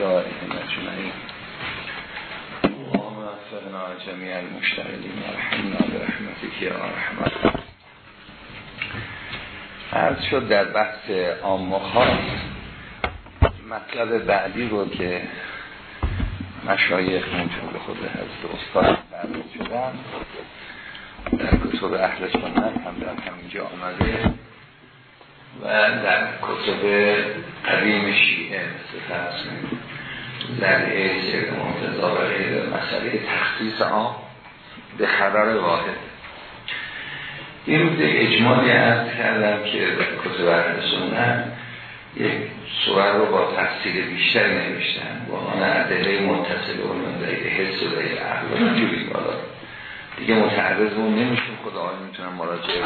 اللهم رحمت عرض شد در بحث عام خاص مطلب بعدی رو که مشایخ منجم به خود حضرت استاد برمید شدن در کتب اهل سنت هم در همینجا آمده. و در کتب قدیم شیعه مثل فرس در ایز منتظار غیر مسئله تخصیص آن به خبر واحد. این روز اجمالی عرض کردم که کتب سنت یک سوال رو با تفصیل بیشتر نوشتن. با آن عدله متصل و منده حس و دهی عقل و دیگه متعرضمون نمیشون خدا آقای می‌تونم مراجعه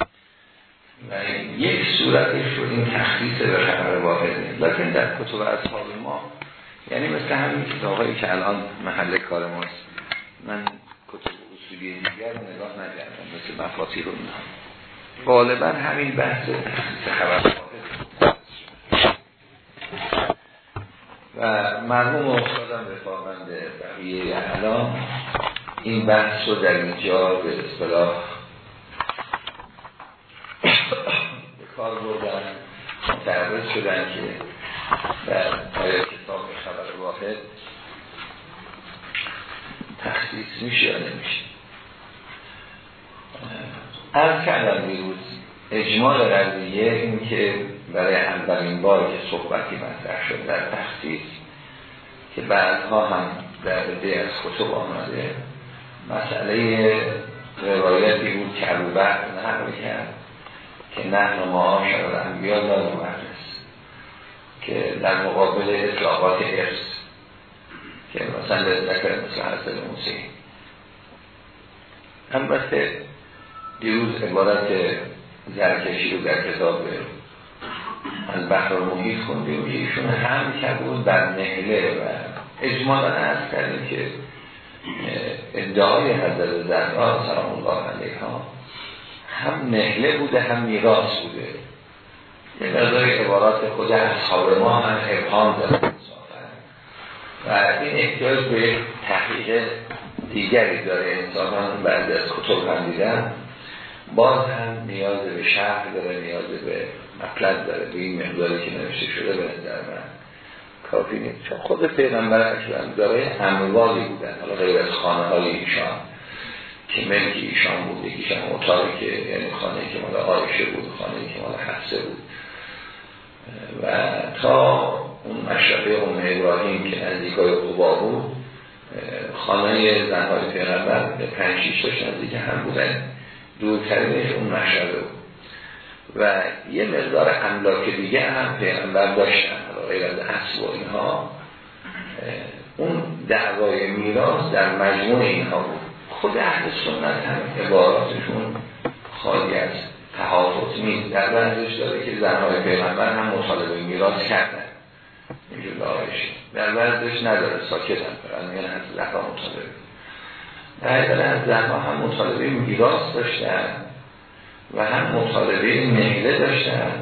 و یک صورتش رو این تخصیص به خبر نیست. لیکن در کتب اصحاب ما یعنی مثل همین کتابایی که الان محل کار ماست. من کتب اصولی دیگر نگاه نکردم مثل مفاتی رو نه غالبا همین بحث تخصیص خبر واحد و مرموم افتادم رفاقند بقیه الان این بحث رو در اینجا به اصطلاح به کار بردن متعرض شدن که در کتاب خبر واحد تخصیص میشه یا نمیشه. از کردم بیروز اجمال قضیه این که برای اولین بار که صحبتی مطرح شد در تخصیص که بعدها هم در عده از کتب آمده مسئله روایتی بود که ابو بکر نقل کرد که نحن ما شد انبیا لا مدرس که در مقابل اطلاقات ارث که مثلا ذکر مثل حسن موسی. البته دیروز عبارت زرکشی رو در کتاب از بحر محیط خوندیم ایشون هم بود بر نهله و اجمالا از کردیم که ادعای حضرت زهرا سلام الله علیها هم نهله بوده هم میراث بوده. یه مقدار عبارات خود اصحاب ما هم ابهام داره و این احتیاج به تحقیق دیگری داره انسان بعد از کتب هم دیدن باز هم نیاز به شهر داره نیاز به مطلب داره. به این مقداری که نوشته شده به نظر من کافی نیست. چون خود پیغمبر اکرم داره اموالی بودن حالا غیر از خانه های ایشان. که ملک ایشان بود یکیشان اتاقی که یعنی خانه که مال آیشه بود خانه که مال حفظه بود. و تا اون مشرقه اون ابراهیم که نزدیکای قبا بود خانه زنهای پیغمبر به پنج شیش تاش نزدیک هم بودن. دورترینش اون مشرقه بود. و یه مقدار املاک دیگه هم پیغمبر داشتن. غیر از حسب و اینها اون دعوای میراث در مجموع اینها بود. خود اهل سنت هم عباراتشون خالی از تحافظ نیست. در ورزش داره که زنهای پیغمبر هم مطالبه میراث کردن. اینجور دارش در ورزش نداره ساکت هم دارن میگن از زهرا مطالبه. در از زنها هم مطالبه میراث داشتن و هم مطالبه نهله داشتن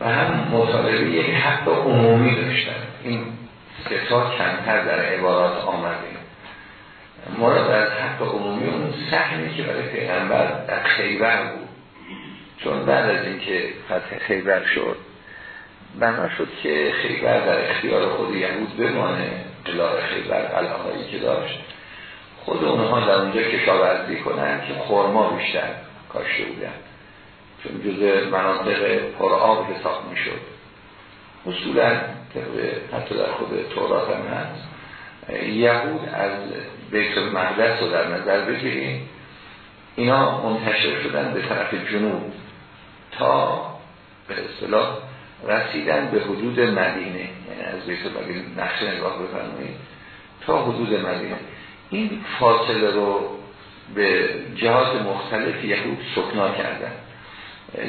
و هم مطالبه یک حق عمومی داشتن. این ستا کمتر در عبارات آمده. مراد از حق عمومی اون سهمی که برای پیغمبر در خیبر بود. چون بعد از اینکه فتح خیبر شد بنا شد که خیبر در اختیار خود یهود بمانه اله خیبر قلعهایی که داشت. خود اونها در اونجا کشاورزی کنن که خورما بیشتر کاشته بودن چون جزء مناطق پرآب حساب می شد اصولا حتی در خود تورات هم هست. یهود از بیت المقدس رو در نظر بگیریم اینا منتشر شدن به طرف جنوب تا به اصطلاح رسیدن به حدود مدینه یعنی از بیت المقدس نقشه نگاه بفرمایید تا حدود مدینه. این فاصله رو به جهات مختلف یهود سکنا کردن.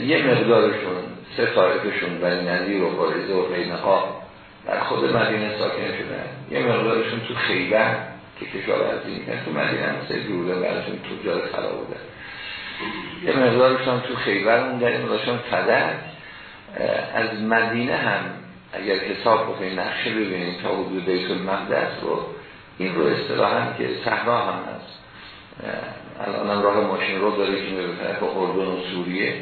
یه مقدارشون سه طایفشون بنی نظیر و بارزه و بینها در خود مدینه ساکن شدن یه مقدارشون تو خیبر که کشاورزی می‌کنن تو مدینه سه جوره برشون تجار خلا بودن یه مقدارشون تو خیبر موندن این مقدارشون فدر. از مدینه هم اگر حساب بکنیم نقشه ببینیم تا حدود بیت المقدس رو این رو اصطلاحا که صحرا هم هست. الان راه ماشین رو داره که به طرف اردن و سوریه.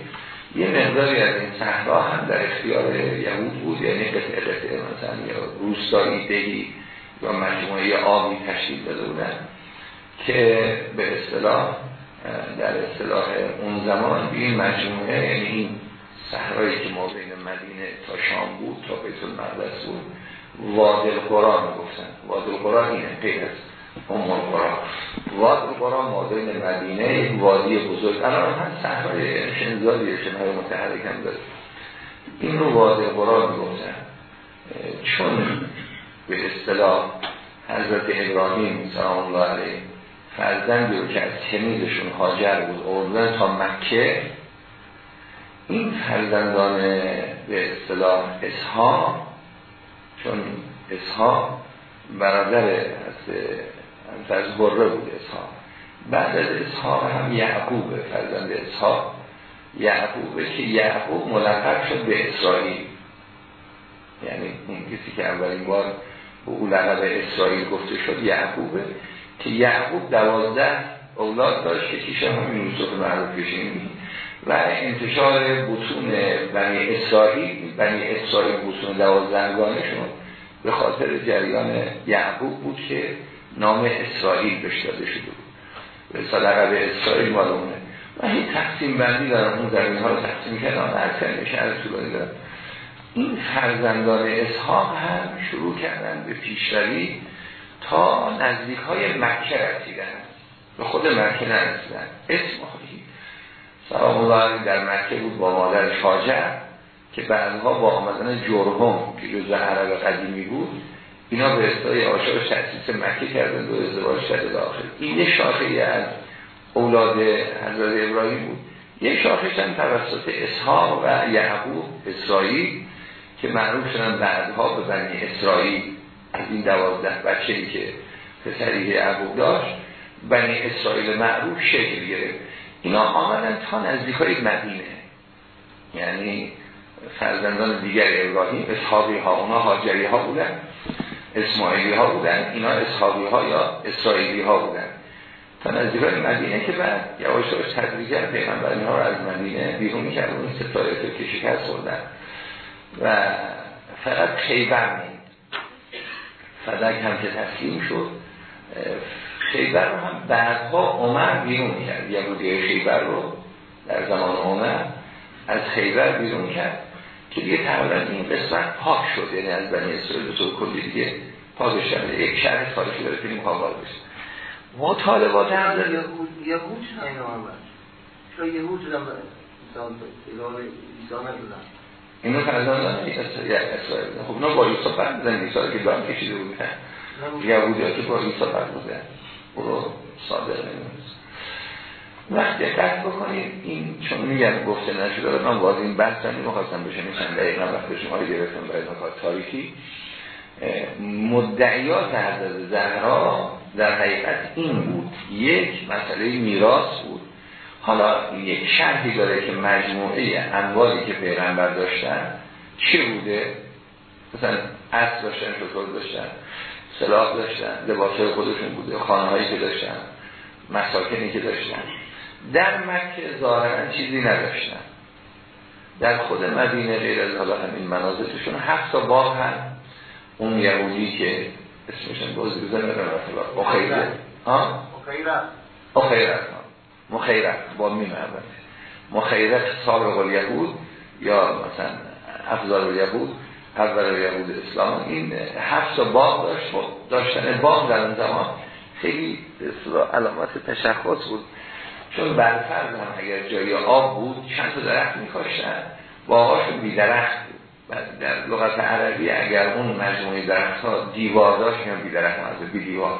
یه مقداری از این صحرا هم در اختیار یهود بود یعنی قطعه قطعه مثلا یا روستایی دهی یا مجموعه آبی تشکیل داده بودن که به اصطلاح در اصطلاح اون زمان این مجموعه یعنی این صحرایی که ما بین مدینه تا شام بود تا بیت المقدس بود وادل قرآن می‌گفتن. وادل قرآن اینه غیر ام القرآن وادل قرآن ما بین مدینه وادی بزرگ. الان هم صحرای شنزادی شنهای متحرک هم داره. این رو وادل قرآن می‌گفتن. چون به اصطلاح حضرت ابراهیم سلام الله علیه فرزندی رو که از تمیزشون حاجر بود اردن تا مکه این فرزندان به اصطلاح اسحاق چون اسحاق برادر از بره بود اسحاق. بعد از اسحاق هم یعقوب فرزند اسحاق. یعقوبه که یعقوب ملقب شد به اسرائیل. یعنی اون کسی که اولین بار به او لقب اسرائیل گفته شد یعقوبه که یعقوب دوازده اولاد داشت که کیش هم یوسف معروف و انتشار بطون بنی اسرائیل بنی اسرائیل بطون دوازدهگانشون به خاطر جریان یعقوب بود که نام اسرائیل بهش داده شده بود. به لقب اسرائیل مالونه و این تقسیم بندی دارن اون در اینها رو تقسیم کردن هر کنش از طولانی دارن این فرزندان اسحاق هم شروع کردن به پیشروی تا نزدیک های مکه رسیدن. به خود مکه نرسیدن. اسم سلام الله در مکه بود با مادر شاجر که بعدها با آمدن جرهم که جزء عرب قدیمی بود اینا به اصطلاح آشار تأسیس مکه کردن دو ازدواج شده داخل این یه شاخه از اولاد حضرت ابراهیم بود. یه شاخش هم توسط اسحاق و یعقوب اسرائیل که معروف شدن بعدها به بنی اسرائیل. از این دوازده بچه‌ای که پسری یعقوب داشت بنی اسرائیل معروف شکل گرفت. اینا آمدن تا نزدیک های مدینه. یعنی فرزندان دیگر ابراهیم اصحابی ها اونا حاجری ها بودن. اسماعیلی ها بودن اینا اصحابی ها یا اسرائیلی ها بودن. تا نزدیک های مدینه که بعد یواش یواش تدریجا پیغمبر ها رو از مدینه بیرون می‌کرد اون ستاره که شکست خوردن. و فقط خیبر نید فدک هم که تسلیم شد خیبر رو هم بعدها عمر بیرون کرد. یهودی خیبر رو در زمان عمر از خیبر بیرون کرد. که دیگه تقریبا این قسمت پاک شد. یعنی از بنی اسرائیل به طور کلی دیگه پاک شده یک شهر تاریخی داره که پاک بشه مطالبات هم داره یهود یهود چرا یهود شدن اینو فرزندان اسرائیل خب اینا با یوسف بردن ایسا که دارم کشیده بودن. یهودی ها که با یوسف بردن برو صادق نمی‌دونست وقتی دقت بکنید. این چون میگن گفته نشده. من واضح این بحث هم نمی‌خواستم بشه. میشن دقیقا وقتی شما رو گرفتم برای نکات تاریخی. مدعیات حضرت زهرا در حقیقت این بود. یک مسئله میراث بود. حالا یک شرحی داره که مجموعه انوالی که پیغمبر داشتن چه بوده؟ مثلا اصل داشتن شکر داشتن سلاح داشتن لباسای خودشون بوده خانه هایی که داشتن مساکنی که داشتن. در مکه ظاهرا چیزی نداشتن. در خود مدینه غیر از حالا همین منازلشون هفت تا باغ هم اون یهودی که اسمشون باز بزن نرم مخیرت مخیرت مخیرت مخیرت با میم اول. مخیرت سابق یهود یا مثلا افضال یهود اول یهود اسلام. این هفت باغ داشت. داشتن باغ در اون زمان خیلی علامت تشخص بود. چون برفرد هم اگر جای آب بود چند درخت میکاشتن. باغاشون بی درخت بود. در لغت عربی اگر اون مجموعه درخت ها دیوار داشت یا بی درخت از بی دیوار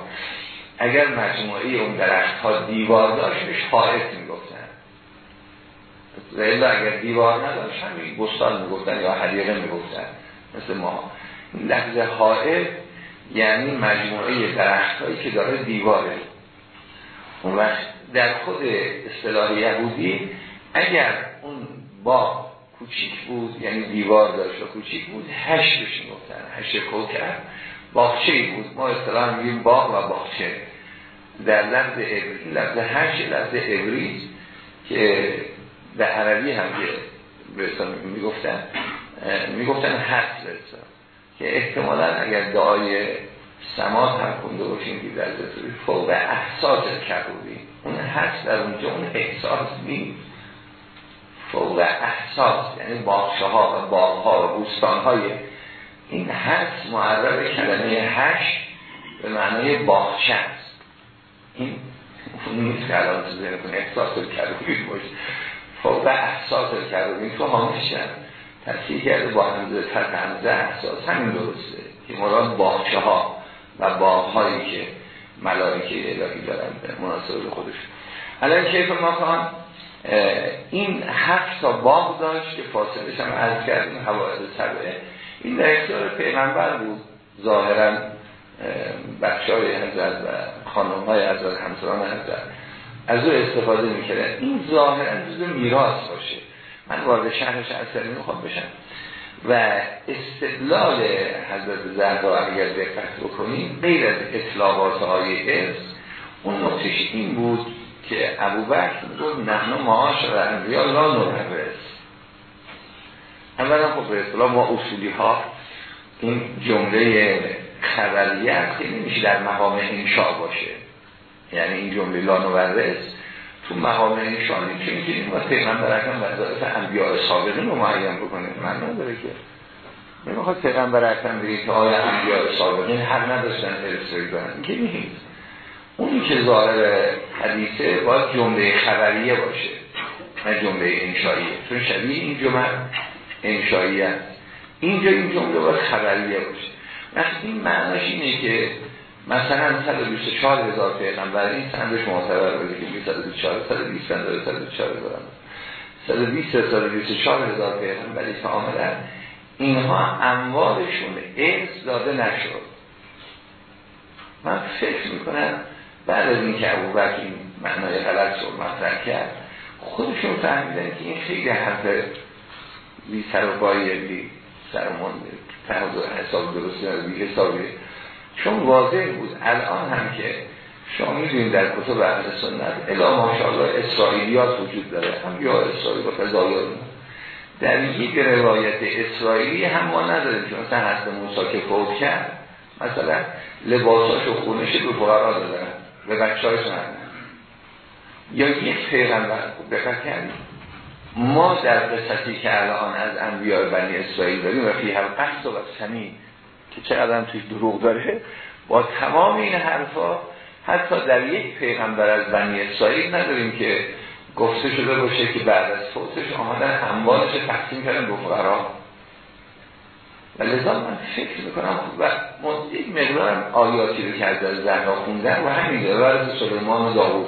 اگر مجموعه اون درخت ها دیوار داشت بهش حائط می‌گفتن. و اگر دیوار نداشت همین بستان می‌گفتن یا حدیقه می‌گفتن. مثل ما. لحظه حائط یعنی مجموعه درخت هایی که داره دیواره. اون وقت در خود اصطلاح یهودی اگر اون با کوچیک بود یعنی دیوار داشت و کوچیک بود هشت بهش می‌گفتن هشت کوکر باغچه بود. ما اصطلاح میگیم باغ و باغچه. در لفظ عبری لفظ هشت لفظ عبری که به عربی هم که می‌گفتن می‌گفتن هست که احتمالا اگر دعای سماع هم کنده باشیم که در فوق احساس کروبی اون هست در اونجا اون احساس نیست. فوق احساس یعنی باغشه ها و باغ ها و بوستان های این هست معرب کلمه هشت به معنای باغچه است. این نیست که الان ذهن کنه احساس کروبی باشه. فوق احساس کروبی تو هامشن تصحیح کرده با همزه فرق همزه احساس. همین درسته که مراد باغچه ها و باغ هایی که ملائکه الهی دارن مناسب خودش. الان کیف مکان این هفت تا باغ داشت که فاصلش هم عرض کردیم حوائد سبعه این در اختیار پیغمبر بود. ظاهرا بخش های حضرت و خانم های حضرت همسران حضرت. از او استفاده می‌کرد این ظاهرا جزء میراث باشه. من وارد شهرش اثر نمی‌خوام بشم. و استدلال حضرت زهرا اگر دقت بکنیم غیر از اطلاقات های ارز اون نقطش این بود که ابو بکر می‌گفت نحن معاش و انبیا لا نورس اولا خب به اصطلاح ما اصولی ها این جمله خبریت که نمیشه در مقام انشاء باشه. یعنی این جمله لا نورس تو مقام انشاء نمیشه می‌تونیم و پیغمبر اکرم وظایف انبیاء سابقین رو معین بکنیم من نداره که. نمی‌خواد پیغمبر اکرم بگه که آیا انبیاء سابقین هر نداشتن ارسایی دارن که نیست اونی که ظاهر حدیثه باید جمله خبریه باشه نه جمله انشاییه چون شبیه این جمله انشاییه اینجا این جمله باید خبریه باشه. وقتی این معناش اینه که مثلا 124 هزار پیغمبر این سندش معتبر بوده که 124 120 داره 124 هزار. 120 124 هزار پیغمبری که آمدن اینها اموالشون ارث داده نشد. من فکر می‌کنم بعد از اینکه ابو بکر این معنای غلط رو مطرح کرد خودشون فهمیدن که این خیلی حرف بی سر و بایی بی سر و حساب درستی بی حسابی. چون واضح بود. الان هم که شما می‌دونید در کتب اهل سنت الا ماشاءالله اسرائیلیات وجود داره. هم یا اسرائیل با فضایات در یک روایت اسرائیلی هم ما نداریم که مثلا حضرت موسی که فوت کرد مثلا لباساش و خونش به فقرا دادن به بچه های یا یک پیغمبر خوب کردیم ما در قصتی که الان از انبیاء بنی اسرائیل داریم و فی هم قصد و سمین که چقدر توش دروغ داره. با تمام این حرفا حتی در یک پیغمبر از بنی اسرائیل نداریم که گفته شده باشه که بعد از فوتش آمدن اموالش تقسیم کردن به فقرا. و لذا من فکر می‌کنم و یک مقدار آیاتی رو که از زهرا خوندن و همین ورز سلیمان و داوود.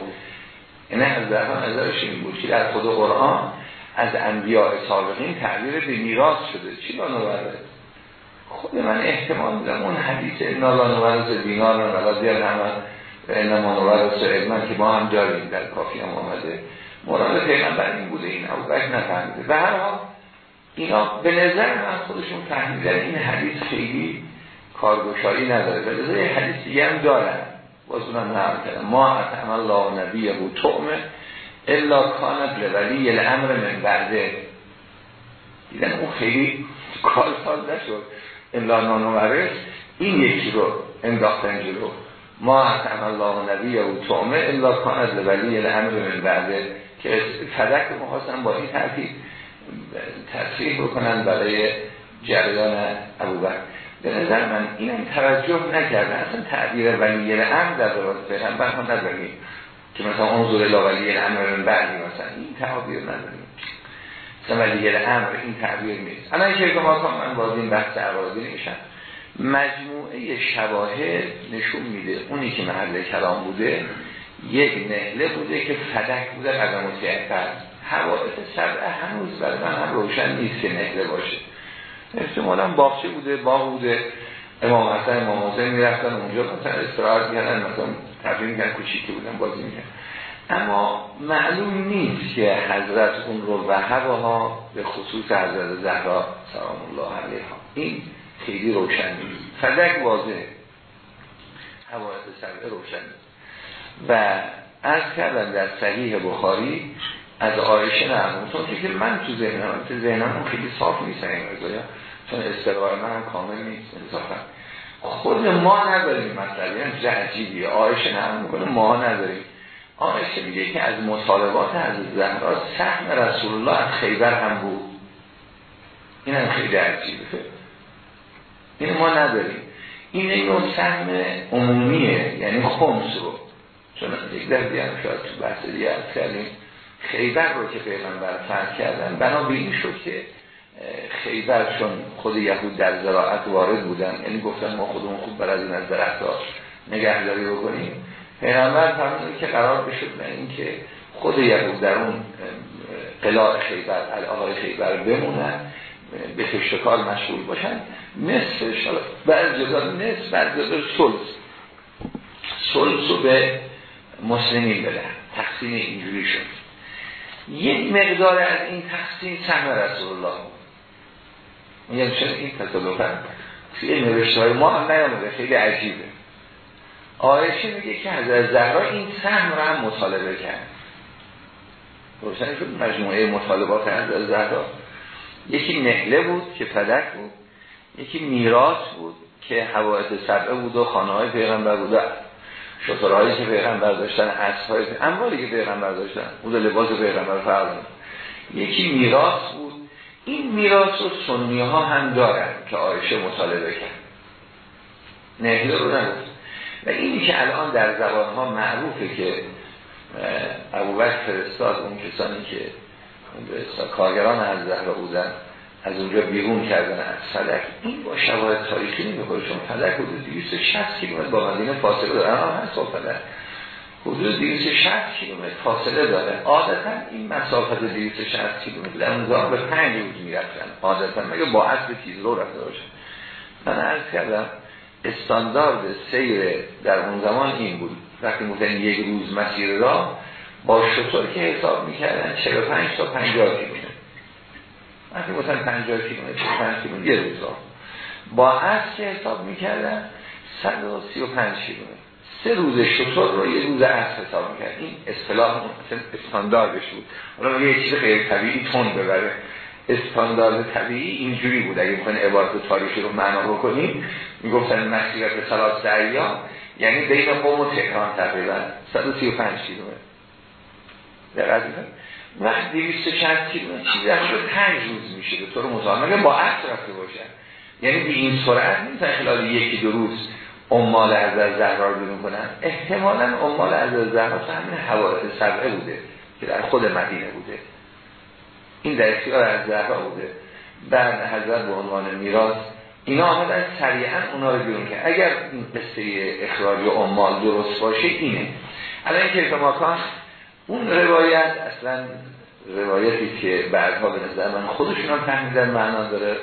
اینه از زهرا نظرش این بود که در خود قرآن از انبیاء سابقین تعبیر به میراث شده. چی لا نورد خود من احتمال میدم اون حدیث نالا نورد دینار و همه انما نورد علمان که ما هم داریم در کافی هم آمده. مراد پیغمبر این بوده این ابوبکر نفهمیده. به هر حال اینا به نظر من خودشون فهمیدن این حدیث خیلی کارگوشایی نداره. به نظر حدیث دیگه هم دارن. باز اونم نقل کردن. ما اتعم الله نبیه و طعمه الا کانت لولی الامر من بعده. دیدن اون خیلی کار ساز نشد. الا نانومرس این یکی رو انداختن جلو. ما اتعم الله نبیه و طعمه الا کانت لولی الامر من بعده که فدک محاسن با این ترتیب تصریح بکنن برای جریان ابوبکر. به نظر من اینم توجه نکردن. اصلا تعبیر ولی امر در دورات پیغمبر هم نداریم که مثلا اون زور لا ولی امر من بعدی مثلا. این تعبیر نداریم. مثلا ولی امر این تعبیر نیست الان که ما کنم من باز این بحث عوازی نمیشم. مجموعه شواهد نشون میده. اونی که محل کلام بوده یک نهله بوده که فدک بوده قدم و حوادث سبعه هنوز برای من هم روشن نیست که نهله باشه. احتمالا باغچه بوده باغ بوده. امام حسن امام حسین می‌رفتن اونجا مثلا استراحت می‌کنن مثلا تفریح می‌کنن کوچیکی بودن بازی می‌کنن اما معلوم نیست که حضرت اون رو ها به خصوص حضرت زهرا سلام الله علیها. این خیلی روشن نیست. فدک واضح حوایت سبعه روشن و از کردن در صحیح بخاری از آیشه نرمون که من تو ذهنم تو ذهنم خیلی صاف نیست این چون استقرار من هم کامل نیست انصافا. خود ما نداریم مسئله یعنی عجیبیه آیشه نرم می‌کنه ما نداریم. آیشه میگه که از مطالبات از زهرا سهم رسول الله از خیبر هم بود. این هم خیلی عجیبه. این ما نداریم. این این سهم عمومیه یعنی خمس رو. چون یک در دیگه شاید تو بحث دیگه کردیم خیبر رو که پیغمبر فرق کردن بنا به این شد که خیبر چون خود یهود در زراعت وارد بودن یعنی گفتن ما خودمون خوب بر از این از درخت ها نگهداری بکنیم. پیغمبر فرمود که قرار بشد نه اینکه خود یهود در اون قلاع خیبر آقای خیبر بمونن به کشتکار مشغول باشن. نصفش بعد جدا نصف بعد جدا سلس. سلس رو به مسلمین بدن. تقسیم اینجوری شد. یک مقدار از این تقسیم سهم رسول الله میگم چرا این تصادفا؟ توی نوشته های ما هم نیامده. خیلی عجیبه. آیشه میگه که از زهرا این سهم رو هم مطالبه کرد. روشن شد مجموعه مطالبات از زهرا. یکی نهله بود که فدک بود یکی میراث بود که حوایت سبعه بود و خانه های پیغمبر بود شطرهایی که پیغمبر داشتن اصحای اموالی که پیغمبر داشتن. بود لباس پیغمبر فرض یکی میراث بود. این میراث رو سنی ها هم دارن که آیشه مطالبه کرد. نهله رو نگفت. و اینی که الان در زبان ها معروفه که ابوبکر فرستاد اون کسانی که کارگران از زهره بودن از اونجا بیرون کردن از فلک. این با شواهد تاریخی نمی‌خوره. چون فلک حدود 260 کیلومتر با مدینه فاصله داره. هم هست با فلک. حدود 260 کیلومتر فاصله داره. عادتا این مسافت 260 کیلومتر در اون به 5 روز می‌رفتن. عادتا. مگه با اسب تیز رو رفته باشن من عرض کردم استاندارد سیر در اون زمان این بود. وقتی مثلا یک روز مسیر را با شطور که حساب می‌کردن 45 تا 50 کیلومتر. وقتی مثلا 50 کیلومتر 5 کیلومتر یه روز با عصر که حساب می‌کردن 135 کیلومتر. سه روز شطور رو یه روز عصر حساب می‌کرد این اصطلاح استانداردش بود. حالا یه چیز غیر طبیعی تون ببره. استاندارد طبیعی اینجوری بود. اگه می‌خواین عبارت تاریخی رو معنا بکنیم می‌گفتن مسیرت سلاس ایام یعنی بین قوم و تهران تقریبا. 135 کیلومتر. دقیقا. وقت 260 کیلومتر. چیزی شد 5 روز میشه به طور مطابق با عصر رفته باشن؟ یعنی به این سرعت نیستن خلال یکی دو روز امال از زهرا رو بیرون کنن. احتمالا امال از زهرا همین حوادث سبعه بوده که در خود مدینه بوده. این در اختیار از زهرا بوده بعد حضرت به عنوان میراث اینا آمدن سریعا اونا رو بیرون که اگر قصه اخراج و امال درست باشه اینه. الان که ماکان اون روایت اصلا روایتی که بعدها به نظر من خودشون هم فهمیدن معنا داره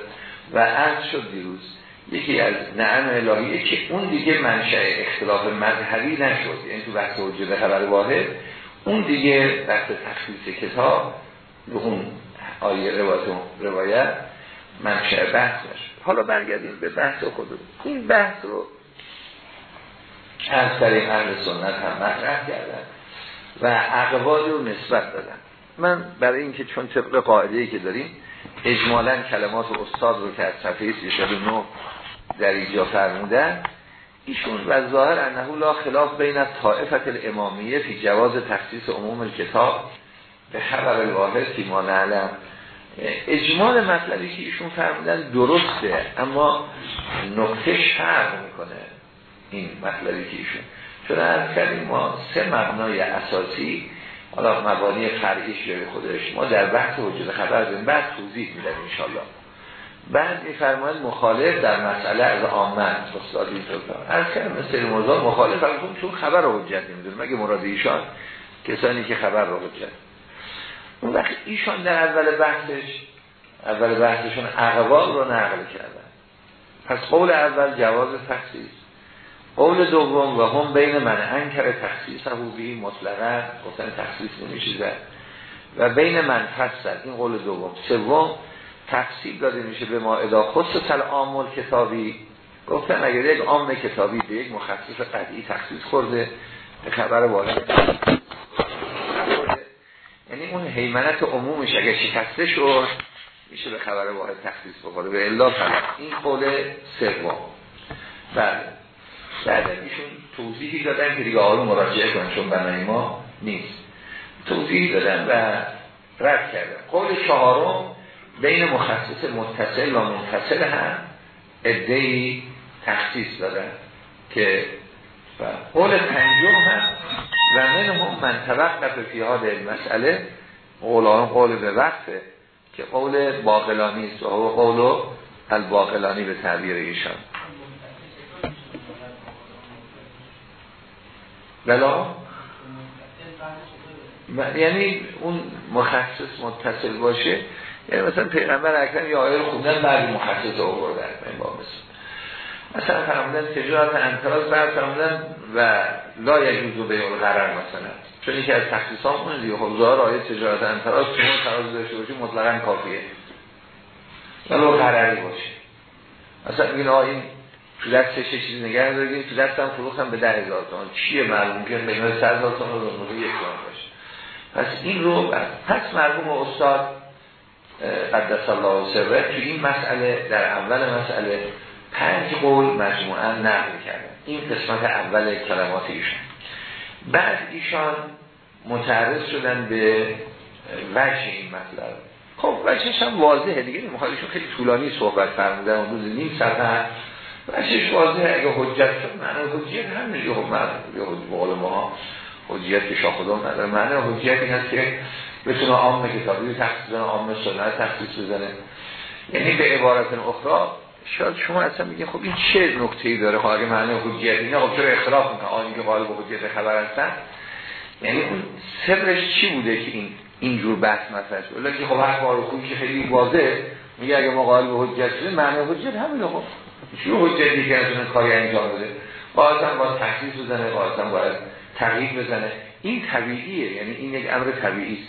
و عرض شد دیروز. یکی از نعم الهیه که اون دیگه منشأ اختلاف مذهبی نشد. یعنی تو بحث وجود خبر واحد اون دیگه بحث تخصیص کتاب به اون آیه روایت, روایت منشأ بحث نشد حالا برگردیم به بحث خود این بحث رو از طریق اهل سنت هم مطرح کردن و اقوال رو نسبت دادن. من برای اینکه چون طبق قاعده ای که داریم اجمالا کلمات استاد رو که از صفحه 309 در اینجا فرمودن ایشون و ظاهر انه لا خلاف بین از طائفت الامامیه فی جواز تخصیص عموم کتاب به خبر الواحد فی ما نعلم. اجمال مطلبی که ایشون فرمودن درسته اما نقطه فرق می‌کنه این مطلبی که ایشون. چون از کردیم ما سه مبنای اساسی حالا مبانی فرعیش جای خودش ما در بحث وجود خبر داریم بعد توضیح میدن انشالله بعد میفرماید مخالف در مسئله از آمن استاد اینطور از کردم مثل موضوع مخالف چون خبر رو حجت نمی‌دونه مگه مراد ایشان؟ کسانی که خبر رو حجت اون وقت ایشان در اول بحثش اول بحثشون اقوال رو نقل کردن. پس قول اول جواز تخصیص. قول دوم و هم بین من انکر تخصیص حقوقی مطلقا گفتن تخصیص نمیشه و بین من فصل این قول دوم. سوم تفصیل داده میشه به ما ادا خصوص عامل کتابی. گفتن اگر یک عام کتابی به یک مخصص قطعی تخصیص خورده به خبر یعنی اون حیمنت عمومش اگر شکسته شد میشه به خبر واحد تخصیص بخوره. به الا فلق این قول سوم. بله. بعد ایشون توضیحی دادن که دیگه آروم مراجعه کنن چون بنای ما نیست. توضیحی دادن و رد کردن. قول چهارم بین مخصص متصل و منفصل هم ادهی تخصیص دادن که و قول پنجم هم و من هم من توقف فی مسئله قولان قول به وقفه که قول باقلانی است و قول الباقلانی به تعبیر ایشان. بلا یعنی اون مخصص متصل باشه. یعنی مثلا پیغمبر اکرم یا آیه رو خوندن بعد مخصص آوردن. با مثلا مثلا فرمودن تجارت انتراز بعد فرمودن و لا یجوز به قرار مثلا. چون یکی از تخصیص ها اون دیگه. خب ظاهر آیه تجارت انتراز چون تراز داشته باشه مطلقا کافیه. ولو قراری باشه. مثلا این این تو دستش چیز نگه داریم تو دستم فروختم به ده هزار تومان. چیه معلوم؟ که قیمت 100 هزار تومان رو موقع یک باشه. پس این رو پس مرحوم استاد قدس الله سره تو این مسئله در اول مسئله پنج قول مجموعا نقل کردن. این قسمت اول کلمات ایشان. بعد ایشان متعرض شدن به وجه این مطلب. خب وجهش هم واضحه دیگه. نمیخوادشون خیلی طولانی صحبت فرمودن اون روز نیم ساعت وجهش واضحه. اگه حجت شد معنی حجیت هم نیگه خب من یه بقول ما حجیت که شاخدام نداره. معنی این هست که بتونه عام کتابی تخصیص بزنه عام سنت تخصیص بزنه. یعنی به عبارت اخرى شاید شما اصلا میگین خب این چه نکته ای داره؟ خب اگه معنی حجیت اینه خب چرا اختلاف می‌کنه؟ آنی که قالب حجیت خبر هستن. یعنی اون سرش چی بوده که این اینجور بحث مطرح شد؟ ولی خب هر بار خوبی که خیلی واضح میگه اگه ما قالب حجیت شده معنی حجیت همینه خب. چی حجتی که از کاری انجام بده؟ قاعدتا باید تخصیص بزنه قاعدتا باید تغییر بزنه. این طبیعیه یعنی این یک امر طبیعی است.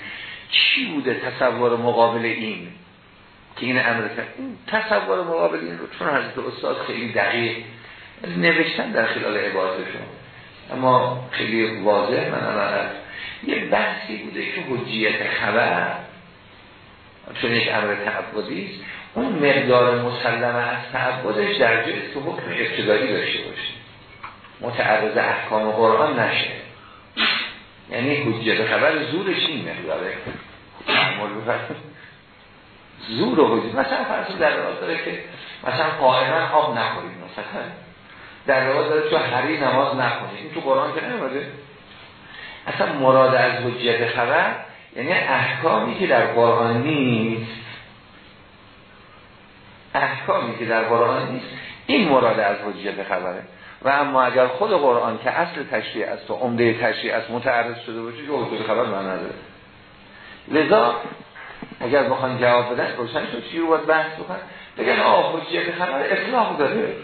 چی بوده تصور مقابل این؟ که این امر این تصور مقابل این رو چون حضرت استاد خیلی دقیق نوشتن در خلال عبادتشون. اما خیلی واضح من الان یه بحثی بوده که حجیت خبر چون یک امر تعبدی است اون مقدار مسلمه از تعبدش در جای تو حکم ابتدایی داشته باشه. متعرض احکام قرآن نشه. یعنی حجیت خبر زورش این مقداره. زور و حجیت مثلا فرض در رواز داره که مثلا قائما آب نخورید مثلا در رواز داره تو هری نماز نخونید این تو قرآن که نمیده اصلا مراد از حجیت خبر یعنی احکامی که در قرآن نیست. احکامی که در قرآن نیست این مراد از حجیت خبره. و اما اگر خود قرآن که اصل تشریع است و عمده تشریع است متعرض شده باشه که حجیت خبر من نداره. لذا اگر بخوان جواب بدن روشن شد. چی رو باید بحث بکن بگن آه حجیت خبر اطلاق داره.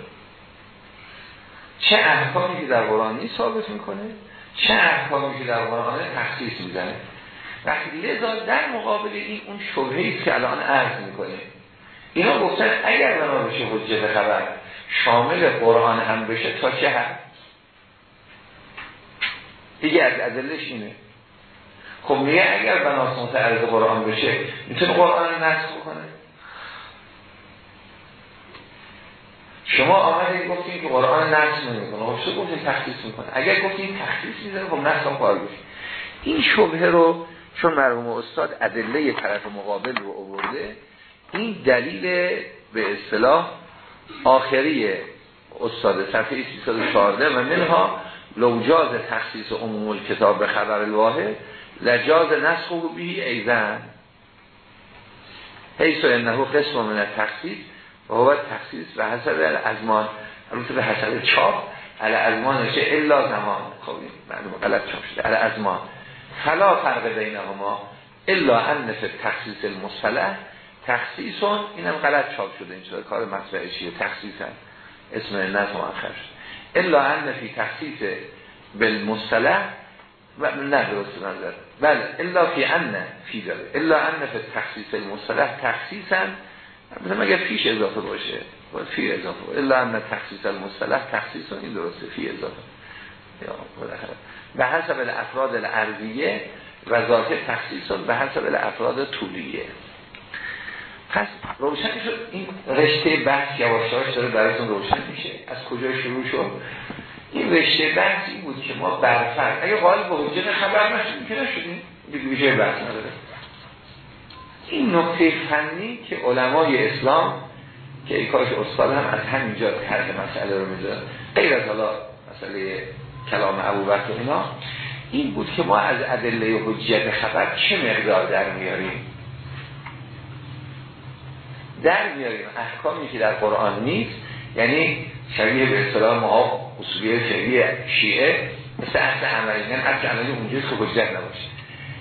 چه احکامی که در قرآن ثابت می‌کنه؟ چه احکامی که در قرآن تخصیص می‌زنه؟ وقتی لذا در مقابل این اون شبهی که الان عرض می‌کنه. اینا گفتن اگر بنا بشه حجت خبر شامل قرآن هم بشه تا چه هست دیگه از ادلش اینه. خب میگه اگر بناس متعرض قرآن بشه می‌تونه قرآن نسخ بکنه. شما آمده گفتیم که قرآن نسخ نمی‌کنه. خب چه گفتیم تخصیص می‌کنه؟ اگر گفتیم تخصیص می‌زنه خب نسخ هم کار بشه این شبهه رو چون مرحوم استاد ادله طرف مقابل رو آورده این دلیل به اصطلاح آخری استاد صفحه 314 و منها لوجاز تخصیص عموم کتاب به خبر الواحد لجاز نسخ و بیهی ایزن حیث و انهو قسم من تخصیص و هو تخصیص و حسب الازمان. البته به حسب چاپ ازمان نشه الا زمان. خب معلوم غلط چاپ شده. ازمان فلا فرق بینهما الا ان نفت تخصیص المصطلح. تخصیصون اینم غلط چاپ شده. این کار مطبعه چیه؟ تخصیصن. اسم نت مؤخر الا ان فی تخصیص بالمصطلح. نه درست نظر بله الا فی ان فی داره الا ان فی تخصیص المصطلح. تخصیصا مثلا مگر فیش اضافه باشه؟ فی اضافه الا ان تخصیص المصطلح تخصیص این درسته فی اضافه. به حسب الافراد الارضیه و ذات تخصیص به حسب الافراد طولیه. پس روشن شد این رشته بحث یواشاش داره براتون روشن میشه. از کجا شروع شد؟ این رشته بحث این بود که ما برفرد اگه قائل به حجت خبر نشدیم که نشدیم. دیگه بحث نداره. این نکته فنی که علمای اسلام که ای کاش استاد هم از همینجا طرح مسئله رو می‌ذارن. غیر از حالا مسئله کلام ابو بکر اینا این بود که ما از ادله حجیت خبر چه مقدار در میاریم؟ در میاریم. احکامی که در قرآن نیست یعنی شبیه به اصطلاح ما اصولی فعلی شیعه مثل اصل عملی نه اصل عملی اونجا که حجت نباشه.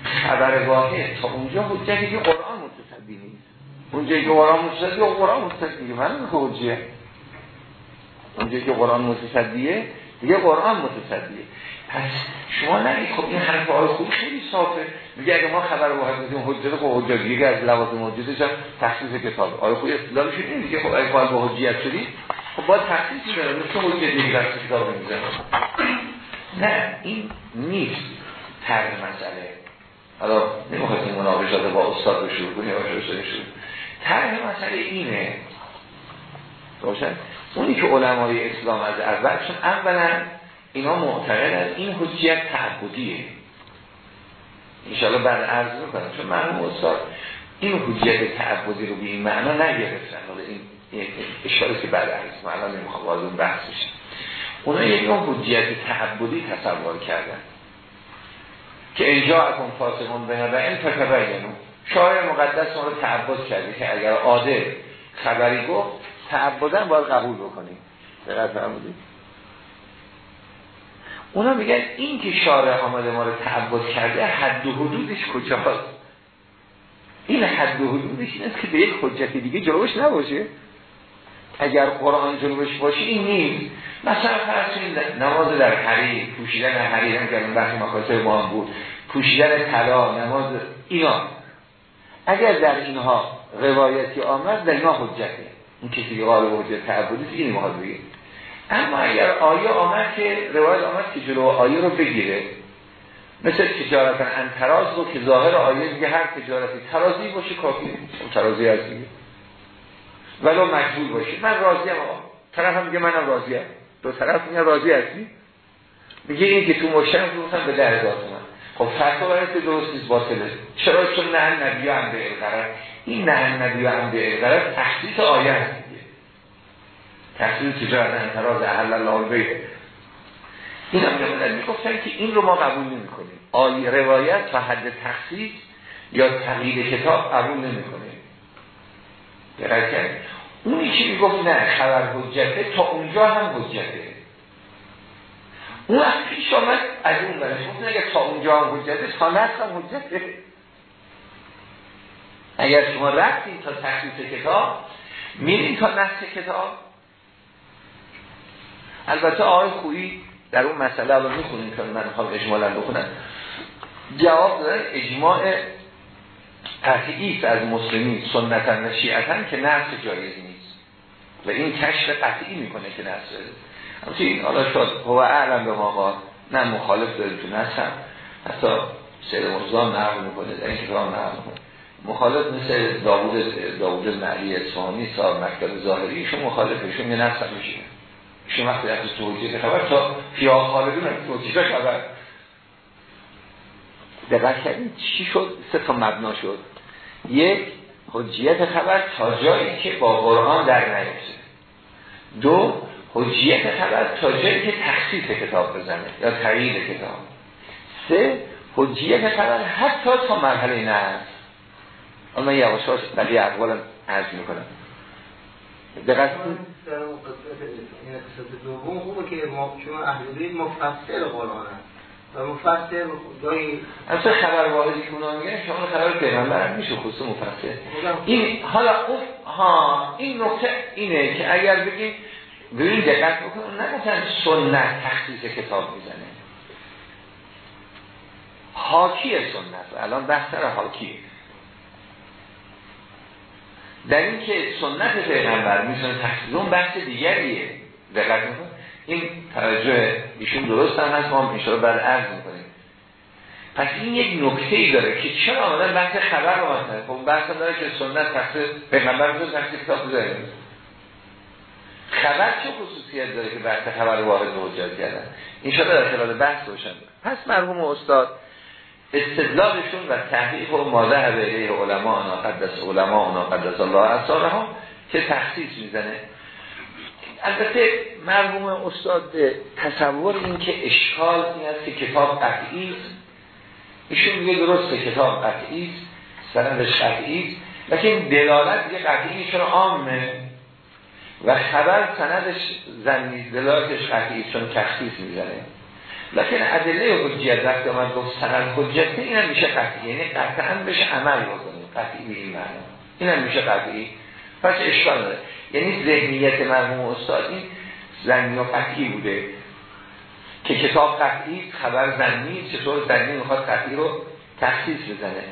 خبر واحد تا اونجا حجتی که قرآن متصدی نیست اونجا که قرآن متصدی قرآن متصدی من حجیه اونجا که قرآن متصدیه دیگه قرآن متصدیه پس شما نگید خب این حرف آقای خوبی خیلی صافه. میگه اگه ما خبر واحد بدیم حجت خب حجت دیگه از لوازم حجتش هم تخصیص کتاب. آقای خوبی اصطلاحش این دیگه خب اگه به حجیت شدی خب باید تخصیصی داره مثل دیگه در کتاب می‌زنه نه این نیست تر مسئله. حالا نمی‌خواستیم مناقشات با استاد رو شروع کنیم طرح مسئله اینه. روشن؟ اونی که علمای اسلام از اول چون اولا اینا معتقد از این حجیت تعبدیه انشاءالله بعد عرض می‌کنم چون مرحوم استاد این حجیت تعبدی رو به این معنا نگرفتن. حالا این اشاره که بعد عرض معنا نمی‌خوام وارد اون بحث بشه اونا یک نوع حجیت تعبدی تصور کردن. که اینجا اکن فاسقون به و این تتبینو شاعر مقدس ما رو تعبد کرده که اگر عادل خبری گفت تعبدن باید قبول بکنیم دقیق فرمودید؟ اونا میگن این که شارع آمده ما رو تعبد کرده حد و حدودش کجاست؟ این حد و حدودش این است که به یک حجت دیگه جلوش نباشه. اگر قرآن جلوش باشه این نیست. مثلا فرض نماز در حریر پوشیدن حریر هم که بحث مکاسب ما هم بود پوشیدن طلا نماز اینا. اگر در اینها روایتی آمد در اینا حجته این کسی که قال حجت تعبدی این ما اما اگر آیه آمد که روایت آمد که جلو آیه رو بگیره مثل تجارت انتراز رو که ظاهر آیه میگه هر تجارتی ترازی باشه کافی ترازی از دیگه. ولو مجبور باشه من راضیم آقا. طرف هم میگه منم راضیم. دو طرف میگه راضی هستی؟ میگه این که تو مشترم رو به درجات من. خب فتوا برای درست نیست باطله. چرا؟ چون نه نبی هم به این نه نبی هم به تخصیص آیه هست تحصیل تجارت انتراز احل الله بیه این هم می‌گفتن که این رو ما قبول نمی کنیم آی روایت و حد تخصیص یا تقیید کتاب قبول نمی کنیم اونی که می‌گفت نه خبر حجته تا اونجا هم حجته. اون از پیش آمد از اون برش گفت اگر تا اونجا هم حجته تا نست هم حجته. اگر شما رفتین تا تخصیص کتاب میرین تا نست کتاب. البته آقای خویی در اون مسئله رو می‌خونیم که من می‌خوام اجمالا بخونم. جواب دادن اجماع قطعی از مسلمین سنتا و شیعتا که نفس جایز نیست. و این کشف قطعی می‌کنه که نفس همچه این حالا شد هو اعلم به ما نه مخالف داره تو نفسم حتی سید مرزا نقل می‌کنه در این کتاب نقل می‌کنه. مخالف مثل داوود داوود معلی اصفهانی صاحب مکتب ظاهری ایشون مخالفشون یه میشه ایشون وقتی از توجیه خبر تا فیا خالدون از توجیه خبر. دقت کردید چی شد؟ سه تا مبنا شد. یک حجیت خبر تا جایی که با قرآن در نیفته دو حجیت خبر تا جایی که تخصیص کتاب بزنه یا تغییر کتاب. سه حجیت خبر حتی تا مرحله نه اما یواشاش بقیه اقوالم عرض می‌کنم. دقت این قسمت دوم خوبه که ما چون اهل مفصل قرآن و مفصل جایی اصلا خبر واحدی که اونا میگن شما خبر پیغمبر میشه خصوص مفصل این حالا ها این نقطه اینه که اگر بگیم ببینید دقت بکنم نه مثلا سنت تخصیص کتاب می‌زنه. حاکی سنت. الان بحث سر حاکیه. در این که سنت پیغمبر می‌تونه تخصیص اون بحث دیگریه. دقت می‌کنم این توجه ایشون درست هم هست ما هم رو بعد عرض می‌کنیم. پس این یک نکته ای داره که چرا آمدن بحث خبر رو مثلا خب بحث داره که سنت تخصیص پیغمبر می‌تونه تخصیص کتاب داره خبر چه خصوصیت داره که بحث خبر واحد حجت کردن؟ این شده در خلال بحث روشن پس مرحوم استاد استدلالشون و تحقیق و ماده علیه علما انا قدس علما انا قدس الله اصاره که تخصیص می‌زنه. البته مرحوم استاد تصور این که اشکال این است که کتاب قطعی ایشون میگه درسته کتاب قطعی است سندش قطعی است. لیکن دلالت دیگه قطعی چون عامه؟ و خبر سندش زنی دلالتش قطعی چون تخصیص می‌زنه. لکن ادله حجیت وقتی من گفت سند حجت این هم میشه قطعی. یعنی قطعا بشه عمل بکنیم. قطعی به این معنی. این هم میشه قطعی. پس اشکال داره یعنی ذهنیت مرموم استاد این زنی و قطعی بوده. که کتاب قطعی خبر زنی چطور زنی می‌خواد قطعی رو تخصیص بزنه.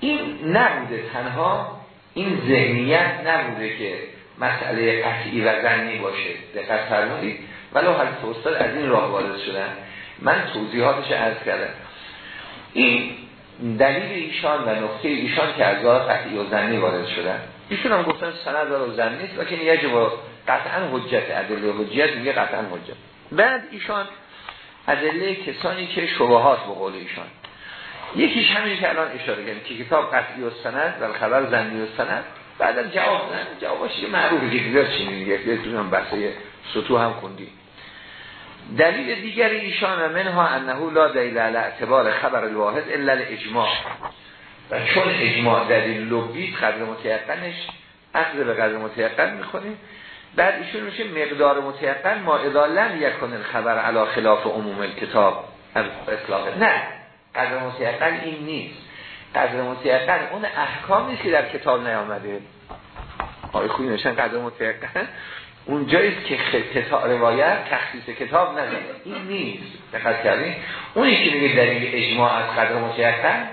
این نبوده تنها این ذهنیت نبوده که مسئله قطعی و زنی باشه. دقت فرمودید. ولو حضرت استاد از این راه وارد شدن. من توضیحاتش عرض کردم. این دلیل ایشان و نقطه ایشان که از قطعی و زنی وارد شدن. ایشون هم گفتن سند و زن نیست لیکن یجب قطعا حجت ادله حجت میگه قطعا حجت. بعد ایشان ادله کسانی که شبهات به قول ایشان. یکیش همین که الان اشاره کردیم که کتاب قطعی و سند و خبر زنی و سند. بعد جواب نه جوابش یه که دیگر چی میگه؟ یه تو هم بحثه سطو هم خوندیم. دلیل دیگر ایشان منها انه لا دلیل علی اعتبار خبر الواحد الا الاجماع. و چون اجماع دلیل لبی قدر متیقنش اخذ به قدر متیقن می‌کنیم بعد ایشون میشه مقدار متیقن ما ادالن یکن الخبر علا خلاف عموم کتاب از اطلاق نه قدر متیقن این نیست. قدر متیقن اون احکام که در کتاب نیامده. آقای خوی نشن قدر متیقن؟ اون جاییست که کتاب روایت تخصیص کتاب نداره. این نیست. دقت کردین؟ اونی که میگه دلیل اجماع از قدر متیقن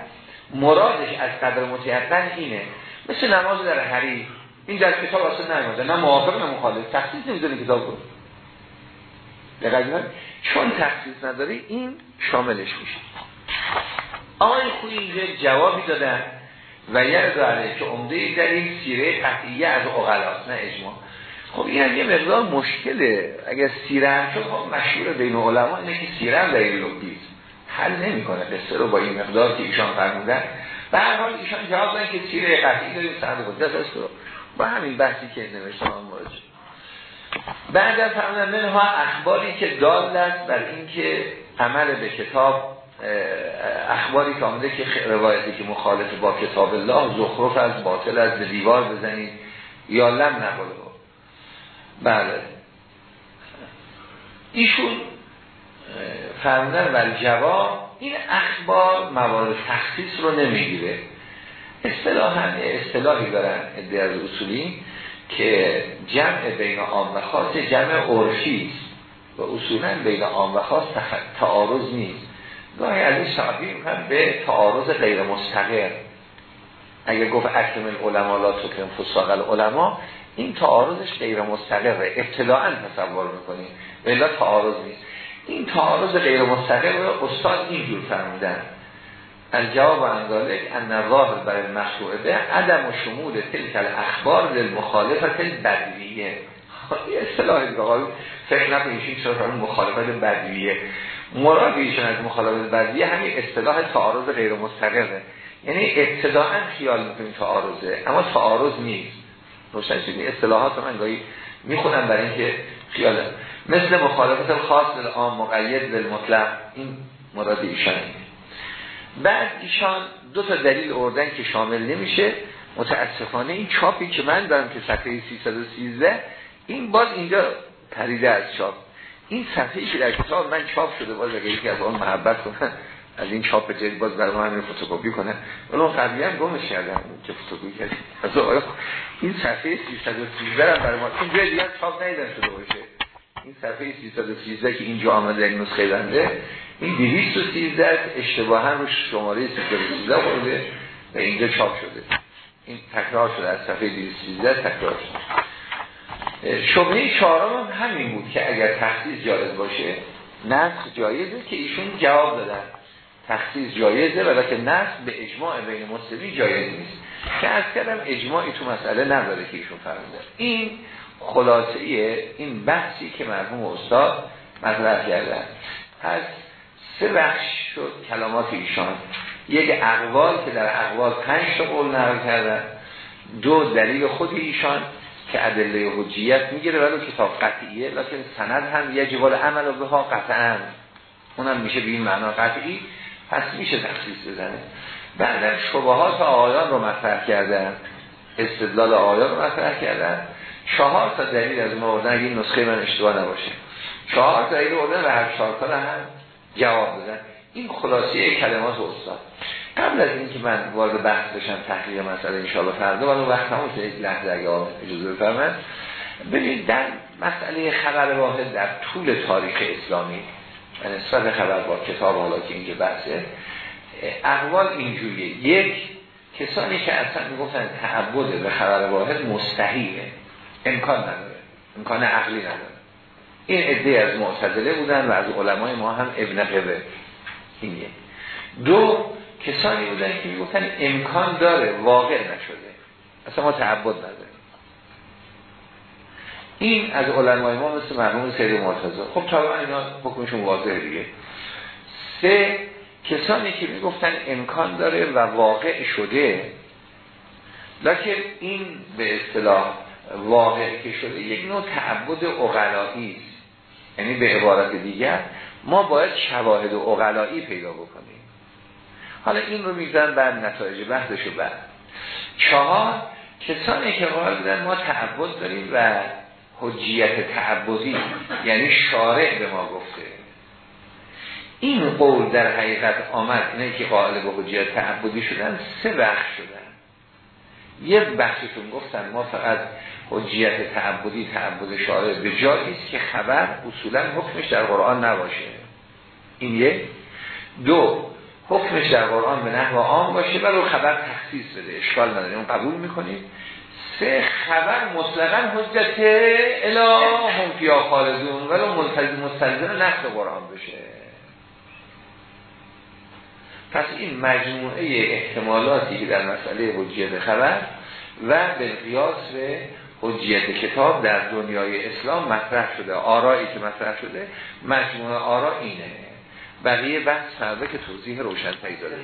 مرادش از قدر متیقن اینه. مثل نماز در حریف این در کتاب اصلا نیامده. نه موافق نه مخالف. تخصیص نمی‌دونه کتاب رو. دقیقا چون تخصیص نداره این شاملش میشه. آقای خوی اینجا جوابی دادن و یه داره که عمده دلیل سیره قطعیه از اغلاس نه اجماع. خب این یه مقدار مشکله. اگر سیره هم شد خب مشهور بین علما اینه که سیره هم دلیل لبیز حل نمی‌کنه. قصه رو با این مقدار که ایشان فرمودن. به هر حال ایشان جواب دادن که سیره قطعی داریم سند حجت است رو با همین بحثی که نوشتم مورد بعد از فرمودن منها اخباری که دال است بر اینکه عمل به کتاب اخباری که آمده که روایتی که مخالف با کتاب الله زخرف از باطل از دیوار بزنید یا لم نقل بله. ایشون فرمودن و جواب این اخبار موارد تخصیص رو نمی‌گیره. اصطلاحا اصطلاحی دارن ادعای از اصولی که جمع بین عام و خاص جمع عرفی است. و اصولا بین عام و خاص تعارض نیست. گاهی از این شعبی هم به تعارض غیر مستقر. اگر گفت اکرم العلماء لا تکرم فساق العلماء این تعارضش غیر مستقره. ابتداعا تصور می‌کنیم. بلا تعارض نیست. این تعارض غیر مستقر رو استاد اینجور فرمودن. الجواب ذلك ان الظاهر برای المشروع به عدم و شمول تلک الاخبار للمخالفت البدویه. یه اصطلاحی به فکر نکنید این چرا مخالفت بدویه. مراد ایشون از مخالفت بدویه همین اصطلاح تعارض غیر مستقره یعنی ابتداعا خیال می‌کنیم تعارضه اما تعارض نیست. روشن شد اصطلاحات من گاهی می‌خونم برای اینکه خیال مثل مخالفت خاص عام مقید بالمطلق این مراد ایشان بعد ایشان دو تا دلیل اردن که شامل نمیشه. متاسفانه این چاپی که من دارم که صفحه 313 این باز اینجا پریده از چاپ. این صفحه که در کتاب من چاپ شده باز اگر یکی از آن محبت کنن از این چاپ جدید باز برای من فتوکپی کنه. ولی اون قبلی هم گمش کردم که فتوکپی کرد از این صفحه 313 هم برای ما. این دیگه چاپ نیدن شده باشه. این صفحه 313 که اینجا آمده این نسخه بنده این 213 اشتباها رو شماره 313 خورده و اینجا چاپ شده. این تکرار شده از صفحه 213 تکرار شده. شبهه چهارم هم همین بود که اگر تخصیص جایز باشه نسخ جایزه که ایشون جواب دادن. تخصیص جایزه ولی که نسخ به اجماع بین مسلمی جایز نیست. که از کردم اجماعی تو مسئله نداره که ایشون فرموده این خلاصه این بحثی که مرحوم استاد مطرح کردن. پس سه بخش شد کلمات ایشان. یک اقوال که در اقوال پنج تا قول نقل کردن. دو دلیل خود ایشان که ادله حجیت می‌گیره ولی کتاب قطعیه لیکن سند هم یه جوال عمل به ها قطعا. اونم میشه به این معنا قطعی. پس میشه تخصیص بزنه. بعد شبهات آیان رو مطرح کردن. استدلال آیان رو مطرح کردن. چهار تا دلیل از ما اگه این نسخه من اشتباه نباشه. چهار دلیل آوردن و هر چهار تا هم جواب دادن. این خلاصه کلمات استاد. قبل از اینکه من وارد بحث بشم تحقیق مسئله ان فردا ولی وقت همون یک لحظه اگه اجازه بفرمایید. ببینید در مسئله خبر واحد در طول تاریخ اسلامی نسبت خبر با کتاب حالا که اینجا بحثه اقوال اینجوریه. یک کسانی که اصلا می‌گفتن تعبد به خبر واحد مستحیله. امکان نداره. امکان عقلی نداره. این عده از معتدله بودن و از علمای ما هم ابن قبه. این یک دو کسانی بودن که می‌گفتن امکان داره واقع نشده. اصلا ما تعبد نداریم. این از علمای ما مثل مرحوم سید مرتضی. خب طبعا اینا حکمشون واضحه دیگه. سه کسانی که می‌گفتن امکان داره و واقع شده لکن این به اصطلاح واقع که شده. یک نوع تعبد اقلایی است. یعنی به عبارت دیگر ما باید شواهد اقلایی پیدا بکنیم. حالا این رو میزن بعد نتایج بحثشو بعد. چهار کسانی که قرار بودن ما تعبد داریم و حجیت تعبدی یعنی شارع به ما گفته. این قول در حقیقت آمد اینه که قائل به حجیت تعبدی شدن سه بخش شدن. یک بخشتون گفتن ما فقط حجیت تعبدی تعبد شارع به جایی است که خبر اصولا حکمش در قرآن نباشه. این یک دو حکمش در قرآن به نحو عام باشه ولی خبر تخصیص بده اشکال نداره اون قبول می‌کنیم سه خبر مطلقا حجت اله هم فیا خالدون ملتزم مستلزم نقص قرآن بشه. پس این مجموعه احتمالاتی که در مسئله حجیت خبر و به قیاس به حجیت کتاب در دنیای اسلام مطرح شده آرایی که مطرح شده مجموعه آرا اینه. بقیه بحث فرده که توضیح روشن داره.